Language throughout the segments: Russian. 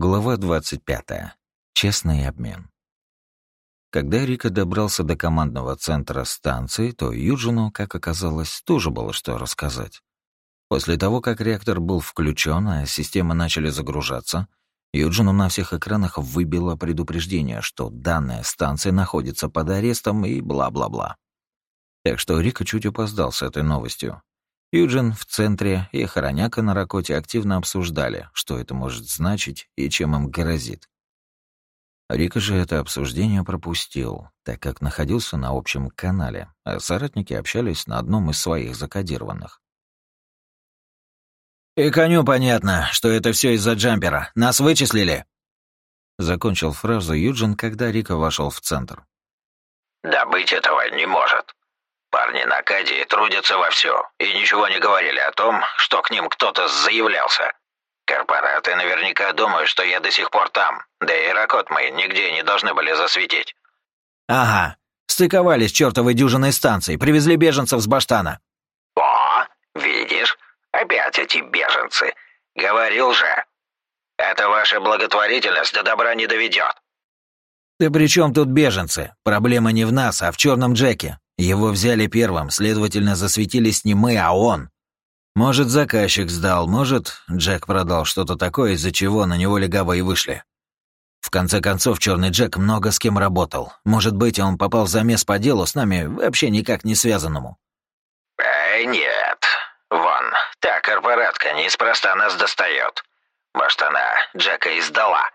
Глава 25. Честный обмен. Когда Рика добрался до командного центра станции, то Юджину, как оказалось, тоже было что рассказать. После того, как реактор был включен, а системы начали загружаться, Юджину на всех экранах выбило предупреждение, что данная станция находится под арестом и бла-бла-бла. Так что Рика чуть опоздал с этой новостью, Юджин в центре и Хороняка на Ракоте активно обсуждали, что это может значить и чем им грозит. Рика же это обсуждение пропустил, так как находился на общем канале, а соратники общались на одном из своих закодированных. «И коню понятно, что это все из-за джампера. Нас вычислили!» Закончил фразу Юджин, когда Рика вошел в центр. «Да быть этого не может. Парни на Кадии трудятся вовсю и ничего не говорили о том, что к ним кто-то заявлялся. Корпораты наверняка думают, что я до сих пор там, да и Ракот мы нигде не должны были засветить. Ага, стыковались чертовой дюжиной станции, привезли беженцев с Баштана. О, видишь, опять эти беженцы. Говорил же. Это ваша благотворительность до добра не доведет. Да при чем тут беженцы? Проблема не в нас, а в черном Джеке. Его взяли первым, следовательно, засветились не мы, а он. Может, заказчик сдал, может, Джек продал что-то такое, из-за чего на него легавые вышли. В конце концов, черный Джек много с кем работал. Может быть, он попал в замес по делу с нами, вообще никак не связанному. Эй, нет. Вон, та корпоратка неспроста нас достает. Может, она Джека и сдала.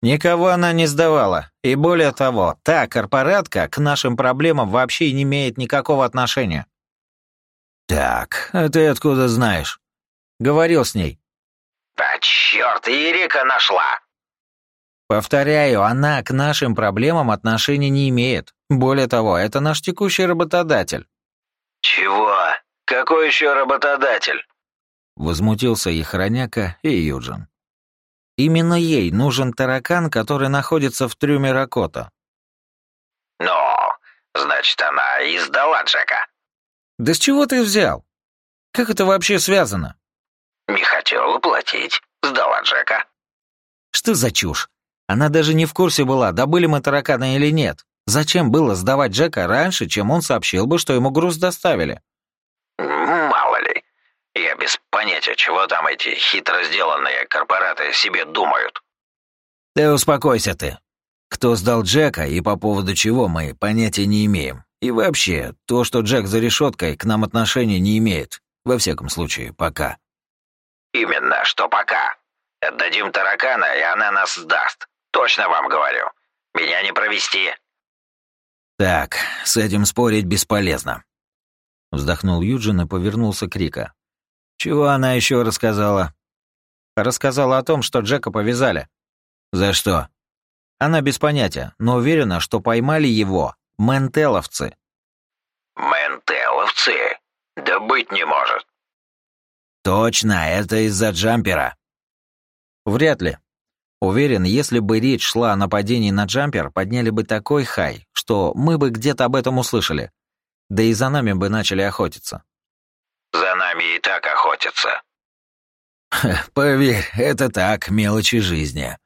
Никого она не сдавала. И более того, та корпоратка к нашим проблемам вообще не имеет никакого отношения. Так, а ты откуда знаешь? Говорил с ней. Да черт, Ирика нашла. Повторяю, она к нашим проблемам отношения не имеет. Более того, это наш текущий работодатель. Чего? Какой еще работодатель? Возмутился и Хроняка, и Юджин. Именно ей нужен таракан, который находится в трюме Ракота. Ну, значит, она и сдала Джека. Да с чего ты взял? Как это вообще связано? Не хотела платить, сдала Джека. Что за чушь? Она даже не в курсе была, добыли мы таракана или нет. Зачем было сдавать Джека раньше, чем он сообщил бы, что ему груз доставили? Мало ли. Я без понятия, чего там эти хитро сделанные корпораты себе думают. Да успокойся ты. Кто сдал Джека и по поводу чего мы понятия не имеем. И вообще, то, что Джек за решеткой, к нам отношения не имеет. Во всяком случае, пока. Именно, что пока. Отдадим таракана, и она нас сдаст. Точно вам говорю. Меня не провести. Так, с этим спорить бесполезно. Вздохнул Юджин и повернулся к Рика. Чего она еще рассказала? Рассказала о том, что Джека повязали. За что? Она без понятия, но уверена, что поймали его ментеловцы. Ментеловцы? Да быть не может. Точно, это из-за джампера. Вряд ли. Уверен, если бы речь шла о нападении на джампер, подняли бы такой хай, что мы бы где-то об этом услышали. Да и за нами бы начали охотиться. Нами и так охотятся. Поверь, это так, мелочи жизни.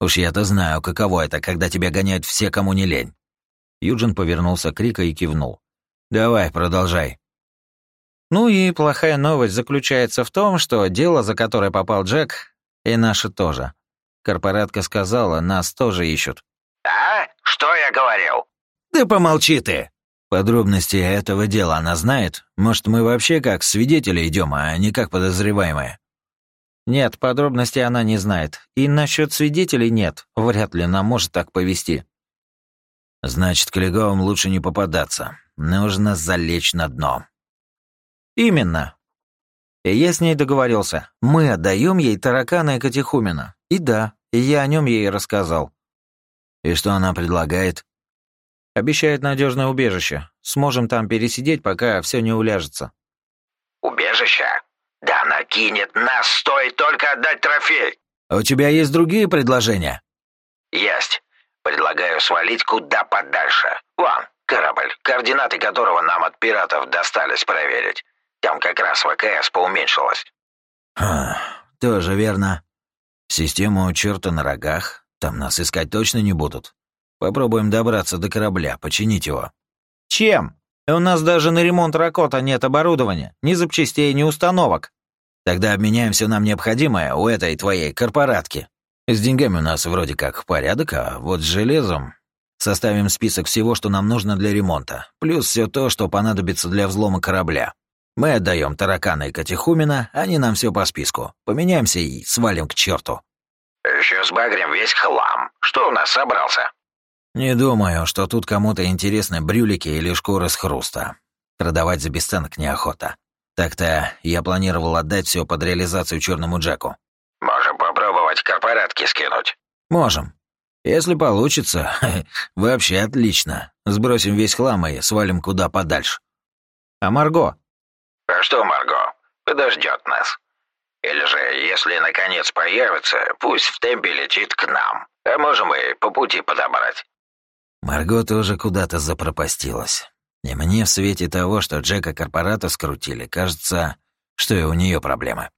Уж я-то знаю, каково это, когда тебя гоняют все, кому не лень. Юджин повернулся к Рика и кивнул. Давай, продолжай. Ну и плохая новость заключается в том, что дело, за которое попал Джек, и наше тоже. Корпоратка сказала, нас тоже ищут. А? Что я говорил? Да помолчи ты. Подробности этого дела она знает? Может, мы вообще как свидетели идем, а не как подозреваемые? Нет, подробностей она не знает. И насчет свидетелей нет. Вряд ли нам может так повести. Значит, к леговым лучше не попадаться. Нужно залечь на дно. Именно. И я с ней договорился. Мы отдаем ей таракана и катехумена. И да, я о нем ей рассказал. И что она предлагает? Обещает надежное убежище. Сможем там пересидеть, пока все не уляжется. Убежище? Да она кинет нас, стоит только отдать трофей. А у тебя есть другие предложения? Есть. Предлагаю свалить куда подальше. Вон, корабль, координаты которого нам от пиратов достались проверить. Там как раз ВКС поуменьшилось. Ха, тоже верно. Систему черта на рогах. Там нас искать точно не будут. Попробуем добраться до корабля, починить его». «Чем? У нас даже на ремонт Ракота нет оборудования, ни запчастей, ни установок». «Тогда обменяем все нам необходимое у этой твоей корпоратки. С деньгами у нас вроде как порядок, а вот с железом Составим список всего, что нам нужно для ремонта, плюс все то, что понадобится для взлома корабля. Мы отдаем таракана и катехумена, они нам все по списку. Поменяемся и свалим к черту. Еще сбагрим весь хлам. Что у нас собрался? Не думаю, что тут кому-то интересны брюлики или шкуры с хруста. Продавать за бесценок неохота. Так-то я планировал отдать все под реализацию черному Джеку. Можем попробовать корпоратки скинуть. Можем. Если получится, вообще отлично. Сбросим весь хлам и свалим куда подальше. А Марго? А что Марго? Подождет нас. Или же, если наконец появится, пусть в темпе летит к нам. А можем и по пути подобрать. Марго тоже куда-то запропастилась. И мне в свете того, что Джека корпората скрутили, кажется, что и у нее проблемы.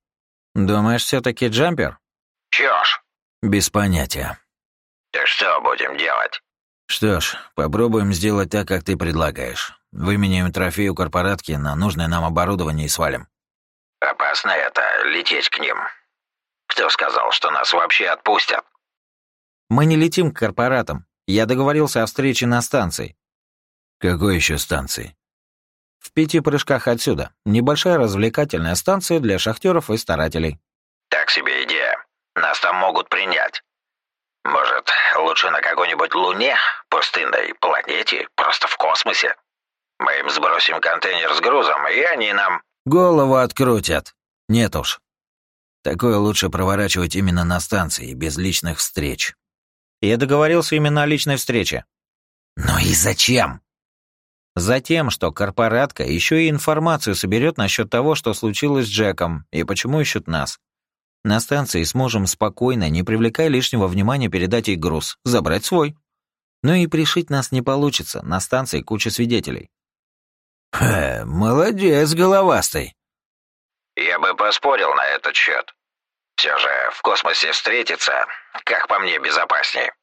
Думаешь, все таки джампер? Чё ж? Без понятия. Так что будем делать? Что ж, попробуем сделать так, как ты предлагаешь. Выменяем трофей у корпоратки на нужное нам оборудование и свалим. Опасно это, лететь к ним. Кто сказал, что нас вообще отпустят? Мы не летим к корпоратам. Я договорился о встрече на станции. Какой еще станции? В пяти прыжках отсюда. Небольшая развлекательная станция для шахтеров и старателей. Так себе идея. Нас там могут принять. Может, лучше на какой-нибудь луне, пустынной планете, просто в космосе? Мы им сбросим контейнер с грузом, и они нам... Голову открутят. Нет уж. Такое лучше проворачивать именно на станции, без личных встреч. Я договорился именно о личной встрече. Ну и зачем? Затем, что корпоратка еще и информацию соберет насчет того, что случилось с Джеком и почему ищут нас. На станции сможем спокойно, не привлекая лишнего внимания, передать ей груз, забрать свой. Но и пришить нас не получится, на станции куча свидетелей. Хе, молодец, головастый. Я бы поспорил на этот счет. Все же в космосе встретиться, как по мне, безопаснее.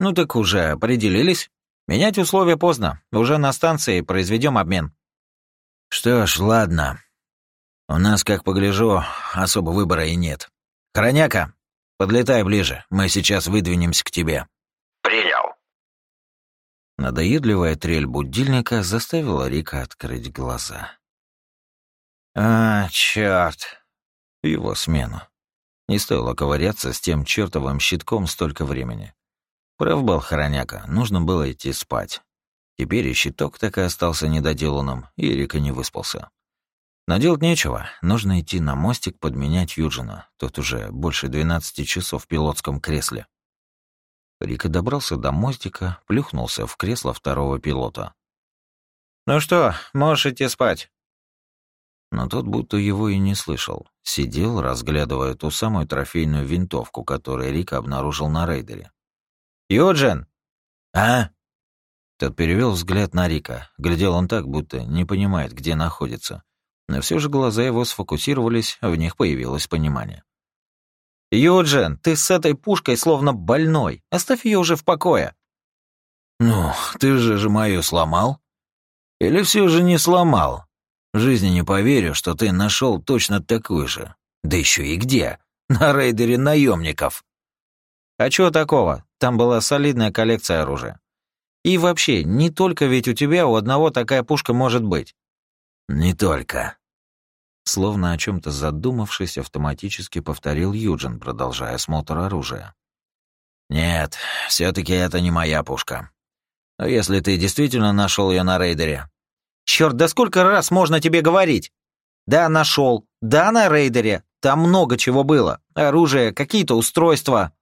Ну так уже определились. Менять условия поздно. Уже на станции произведем обмен. Что ж, ладно. У нас, как погляжу, особо выбора и нет. Хроняка, подлетай ближе, мы сейчас выдвинемся к тебе. Принял. Надоедливая трель будильника заставила Рика открыть глаза. А, черт. Его смену. Не стоило ковыряться с тем чертовым щитком столько времени. Прав был Хороняка, нужно было идти спать. Теперь и щиток так и остался недоделанным, и Рика не выспался. Но делать нечего, нужно идти на мостик подменять Юджина, тот уже больше 12 часов в пилотском кресле. Рика добрался до мостика, плюхнулся в кресло второго пилота. «Ну что, можешь идти спать?» Но тот будто его и не слышал. Сидел, разглядывая ту самую трофейную винтовку, которую Рика обнаружил на рейдере. «Юджин!» «А?» Тот перевел взгляд на Рика. Глядел он так, будто не понимает, где находится но все же глаза его сфокусировались, в них появилось понимание. «Юджин, ты с этой пушкой словно больной. Оставь ее уже в покое». «Ну, ты же же мою сломал? Или все же не сломал? Жизни не поверю, что ты нашел точно такую же. Да еще и где? На рейдере наемников. А чего такого? Там была солидная коллекция оружия. И вообще, не только ведь у тебя у одного такая пушка может быть. Не только. Словно о чем то задумавшись, автоматически повторил Юджин, продолжая осмотр оружия. «Нет, все таки это не моя пушка. Но если ты действительно нашел ее на рейдере...» Черт, да сколько раз можно тебе говорить? Да, нашел. Да, на рейдере. Там много чего было. Оружие, какие-то устройства.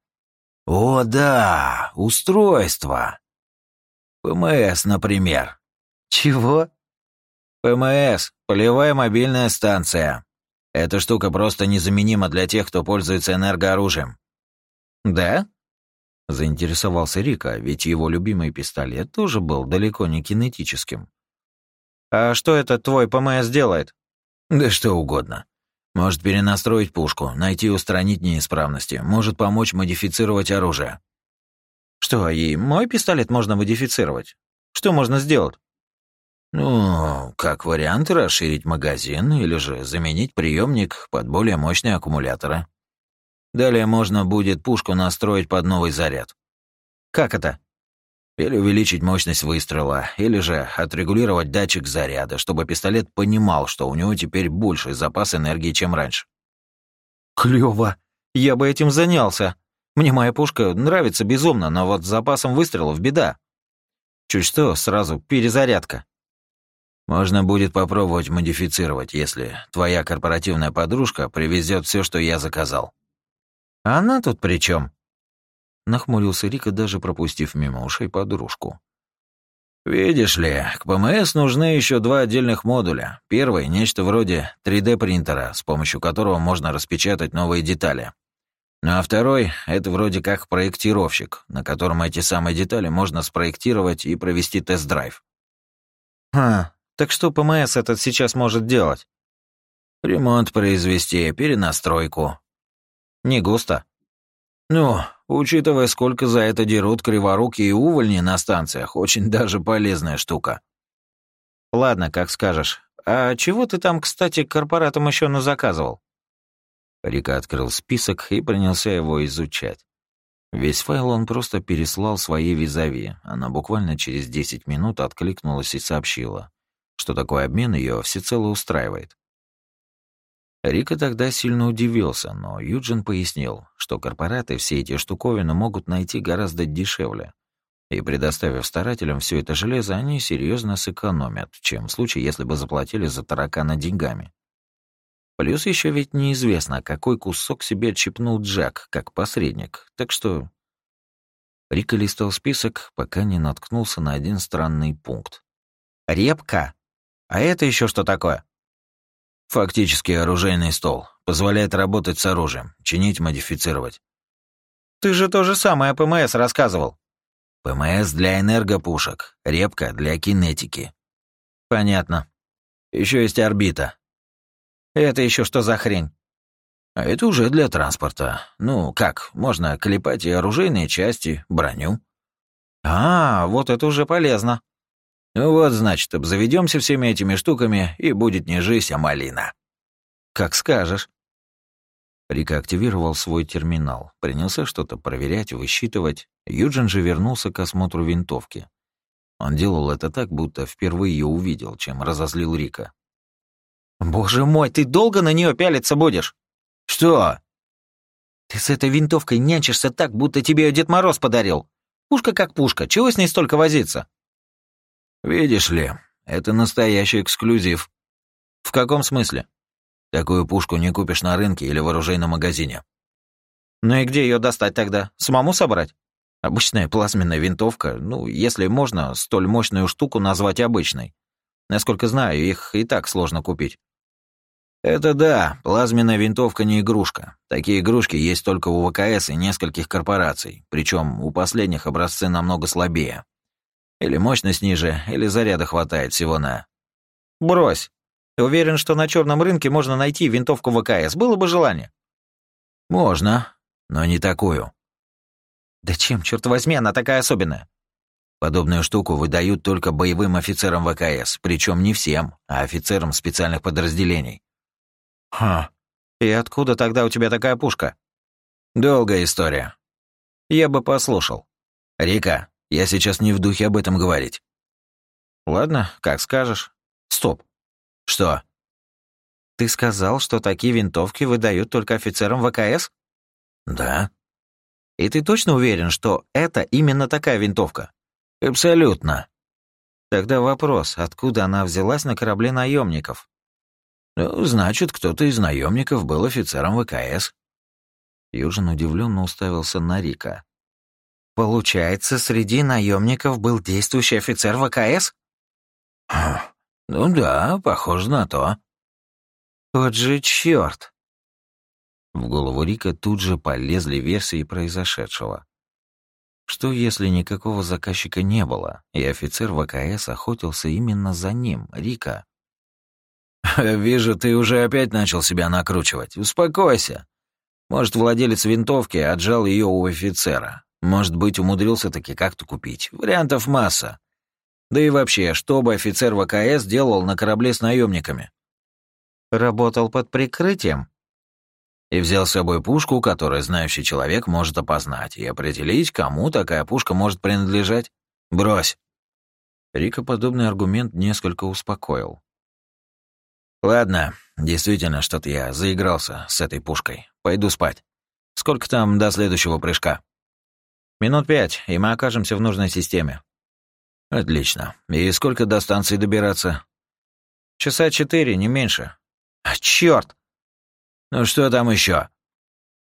О, да, устройства. ПМС, например. Чего? ПМС — полевая мобильная станция. Эта штука просто незаменима для тех, кто пользуется энергооружием». «Да?» — заинтересовался Рика, ведь его любимый пистолет тоже был далеко не кинетическим. «А что это твой ПМС делает?» «Да что угодно. Может перенастроить пушку, найти и устранить неисправности, может помочь модифицировать оружие. Что, и мой пистолет можно модифицировать? Что можно сделать? Ну, как вариант, расширить магазин или же заменить приемник под более мощные аккумуляторы. Далее можно будет пушку настроить под новый заряд. Как это? Или увеличить мощность выстрела, или же отрегулировать датчик заряда, чтобы пистолет понимал, что у него теперь больший запас энергии, чем раньше. Клёво. Я бы этим занялся. Мне моя пушка нравится безумно, но вот с запасом выстрелов беда. Чуть что, сразу перезарядка. Можно будет попробовать модифицировать, если твоя корпоративная подружка привезет все, что я заказал. А она тут при чем? Нахмурился Рика, даже пропустив мимо ушей подружку. «Видишь ли, к ПМС нужны еще два отдельных модуля. Первый — нечто вроде 3D-принтера, с помощью которого можно распечатать новые детали. Ну а второй — это вроде как проектировщик, на котором эти самые детали можно спроектировать и провести тест-драйв. «А, так что ПМС этот сейчас может делать?» «Ремонт произвести, перенастройку». «Не густо». «Ну, учитывая, сколько за это дерут криворуки и увольни на станциях, очень даже полезная штука». «Ладно, как скажешь. А чего ты там, кстати, корпоратам еще заказывал?» Рика открыл список и принялся его изучать. Весь файл он просто переслал своей визави. Она буквально через 10 минут откликнулась и сообщила, что такой обмен ее всецело устраивает. Рика тогда сильно удивился, но Юджин пояснил, что корпораты все эти штуковины могут найти гораздо дешевле. И предоставив старателям все это железо, они серьезно сэкономят, чем в случае, если бы заплатили за таракана деньгами. Плюс еще ведь неизвестно, какой кусок себе отщипнул Джек, как посредник, так что... Рика листал список, пока не наткнулся на один странный пункт. «Репка? А это еще что такое?» Фактически оружейный стол. Позволяет работать с оружием, чинить, модифицировать. Ты же то же самое ПМС рассказывал. ПМС для энергопушек, репка для кинетики. Понятно. Еще есть орбита. Это еще что за хрень? А это уже для транспорта. Ну, как, можно клепать и оружейные части, броню. А, вот это уже полезно. Ну вот, значит, обзаведемся всеми этими штуками, и будет не жизнь, а малина. Как скажешь. Рика активировал свой терминал, принялся что-то проверять, высчитывать. Юджин же вернулся к осмотру винтовки. Он делал это так, будто впервые ее увидел, чем разозлил Рика. «Боже мой, ты долго на нее пялиться будешь?» «Что?» «Ты с этой винтовкой нянчишься так, будто тебе ее Дед Мороз подарил. Пушка как пушка, чего с ней столько возиться?» «Видишь ли, это настоящий эксклюзив». «В каком смысле?» «Такую пушку не купишь на рынке или в оружейном магазине». «Ну и где ее достать тогда? Самому собрать?» Обычная плазменная винтовка, ну, если можно, столь мощную штуку назвать обычной. Насколько знаю, их и так сложно купить. Это да, плазменная винтовка не игрушка. Такие игрушки есть только у ВКС и нескольких корпораций, причем у последних образцы намного слабее. Или мощность ниже, или заряда хватает всего на... Брось. Ты уверен, что на черном рынке можно найти винтовку ВКС? Было бы желание. Можно, но не такую. Да чем, черт возьми, она такая особенная? Подобную штуку выдают только боевым офицерам ВКС, причем не всем, а офицерам специальных подразделений. Ха. И откуда тогда у тебя такая пушка? Долгая история. Я бы послушал. Рика, я сейчас не в духе об этом говорить. Ладно, как скажешь. Стоп. Что? Ты сказал, что такие винтовки выдают только офицерам ВКС? Да. И ты точно уверен, что это именно такая винтовка? Абсолютно. Тогда вопрос, откуда она взялась на корабле наемников? Ну, значит, кто-то из наемников был офицером ВКС. Южин удивленно уставился на Рика. Получается, среди наемников был действующий офицер ВКС? Ну да, похоже на то. Вот же черт! В голову Рика тут же полезли версии произошедшего. Что если никакого заказчика не было, и офицер ВКС охотился именно за ним, Рика? Вижу, ты уже опять начал себя накручивать. Успокойся. Может, владелец винтовки отжал ее у офицера. Может быть, умудрился таки как-то купить. Вариантов масса. Да и вообще, что бы офицер ВКС делал на корабле с наемниками? Работал под прикрытием. И взял с собой пушку, которую знающий человек может опознать, и определить, кому такая пушка может принадлежать. Брось. Рика подобный аргумент несколько успокоил. Ладно, действительно, что-то я заигрался с этой пушкой. Пойду спать. Сколько там до следующего прыжка? Минут пять, и мы окажемся в нужной системе. Отлично. И сколько до станции добираться? Часа четыре, не меньше. А чёрт! Ну что там еще?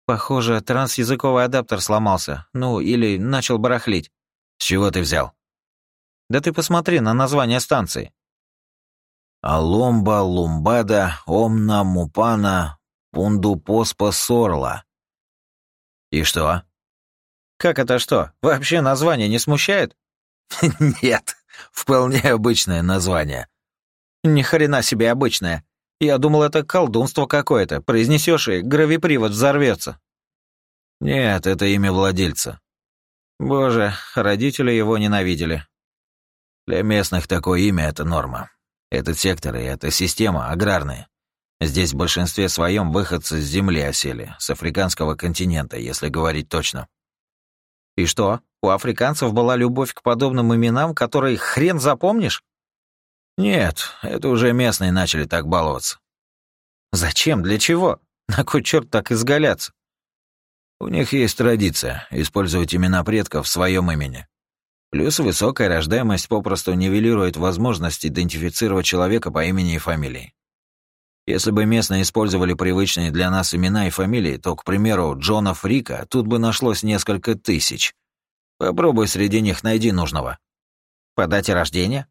Похоже, трансязыковый адаптер сломался. Ну, или начал барахлить. С чего ты взял? Да ты посмотри на название станции. Аломба, Лумбада, Омна, Мупана, Пундупоспа, Сорла. И что? Как это что? Вообще название не смущает? Нет, вполне обычное название. Ни хрена себе обычное. Я думал, это колдунство какое-то. Произнесешь и гравипривод взорвется. Нет, это имя владельца. Боже, родители его ненавидели. Для местных такое имя — это норма. Этот сектор и эта система аграрные. Здесь в большинстве своем выходцы с земли осели, с африканского континента, если говорить точно. И что, у африканцев была любовь к подобным именам, которые хрен запомнишь? Нет, это уже местные начали так баловаться. Зачем? Для чего? На кой черт так изгаляться? У них есть традиция использовать имена предков в своем имени. Плюс высокая рождаемость попросту нивелирует возможность идентифицировать человека по имени и фамилии. Если бы местные использовали привычные для нас имена и фамилии, то, к примеру, Джона Фрика тут бы нашлось несколько тысяч. Попробуй среди них найди нужного. По дате рождения?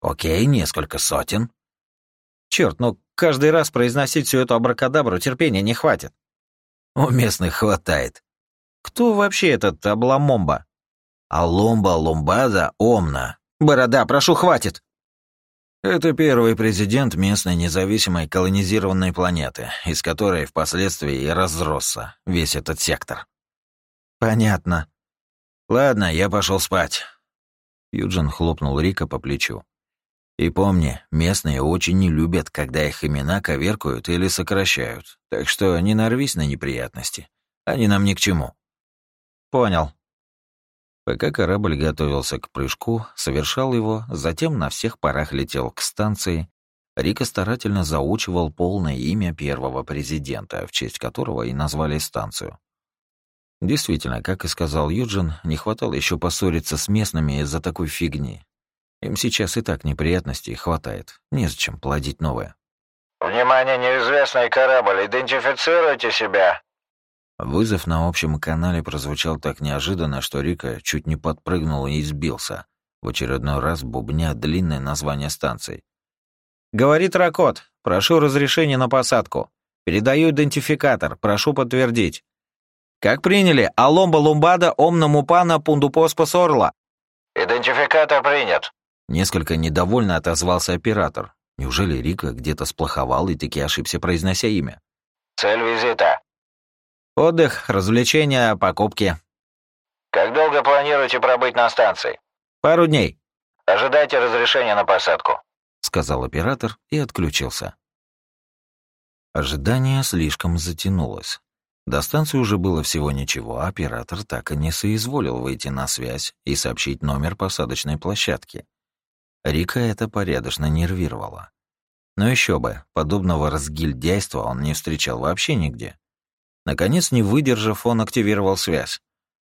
Окей, несколько сотен. Черт, ну каждый раз произносить всю эту абракадабру терпения не хватит. У местных хватает. Кто вообще этот Абламомба? Аломба Ломбада Омна. Борода, прошу, хватит. Это первый президент местной независимой колонизированной планеты, из которой впоследствии и разросся весь этот сектор. Понятно. Ладно, я пошел спать. Юджин хлопнул Рика по плечу. И помни, местные очень не любят, когда их имена коверкуют или сокращают, так что не нарвись на неприятности. Они нам ни к чему. Понял. Пока корабль готовился к прыжку, совершал его, затем на всех парах летел к станции, Рика старательно заучивал полное имя первого президента, в честь которого и назвали станцию. Действительно, как и сказал Юджин, не хватало еще поссориться с местными из-за такой фигни. Им сейчас и так неприятностей хватает, незачем плодить новое. «Внимание, неизвестный корабль, идентифицируйте себя!» Вызов на общем канале прозвучал так неожиданно, что Рика чуть не подпрыгнул и избился, в очередной раз бубня длинное название станции. «Говорит Ракот, прошу разрешения на посадку. Передаю идентификатор, прошу подтвердить. Как приняли? Аломба Лумбада, Омна Мупана, Пундупоспа Сорла». «Идентификатор принят». Несколько недовольно отозвался оператор. Неужели Рика где-то сплоховал и таки ошибся, произнося имя? «Цель визита?» Отдых, развлечения, покупки. Как долго планируете пробыть на станции? Пару дней. Ожидайте разрешения на посадку, сказал оператор и отключился. Ожидание слишком затянулось. До станции уже было всего ничего, а оператор так и не соизволил выйти на связь и сообщить номер посадочной площадки. Рика это порядочно нервировало. Но еще бы, подобного разгильдяйства он не встречал вообще нигде. Наконец, не выдержав, он активировал связь.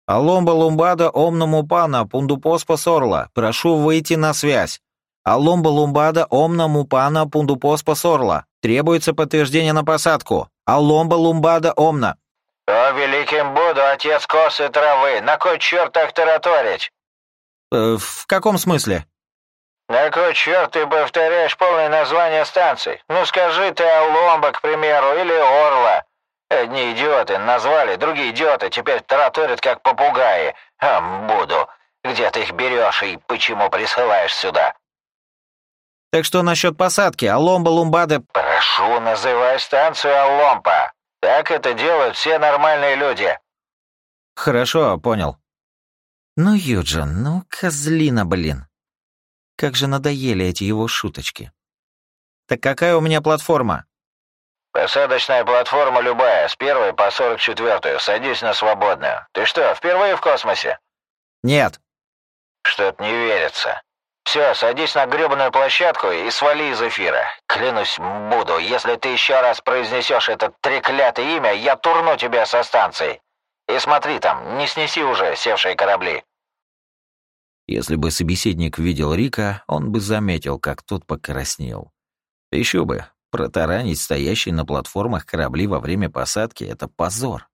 «Аломба Лумбада Омному Пана Пундупоспа Сорла, прошу выйти на связь. Аломба Лумбада Омному Пана Пундупоспа Сорла, требуется подтверждение на посадку. Аломба Лумбада Омна». «О, великим буду, отец косы травы, на кой черт так тараторить?» э, «В каком смысле?» «На кой черт ты повторяешь полное название станции? Ну скажи ты Аломба, к примеру, или Орла. Одни идиоты назвали, другие идиоты теперь тараторят, как попугаи. А, буду. Где ты их берешь и почему присылаешь сюда?» Так что насчет посадки, Аломба, Лумбады...» «Прошу, называй станцию Аломпа. Так это делают все нормальные люди». «Хорошо, понял». «Ну, Юджин, ну, козлина, блин. Как же надоели эти его шуточки. Так какая у меня платформа?» «Посадочная платформа любая, с первой по сорок четвертую. Садись на свободную. Ты что, впервые в космосе?» «Нет». «Что-то не верится. Все, садись на гребаную площадку и свали из эфира. Клянусь, буду. Если ты еще раз произнесешь это треклятое имя, я турну тебя со станции. И смотри там, не снеси уже севшие корабли». Если бы собеседник видел Рика, он бы заметил, как тот покраснел. Еще бы, протаранить стоящие на платформах корабли во время посадки — это позор.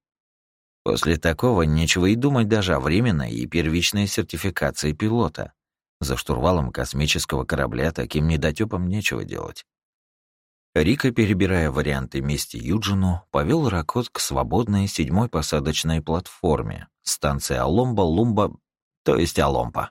После такого нечего и думать даже о временной и первичной сертификации пилота. За штурвалом космического корабля таким недотёпам нечего делать. Рика, перебирая варианты мести Юджину, повел Ракот к свободной седьмой посадочной платформе, станции Аломба-Лумба, то есть Аломпа.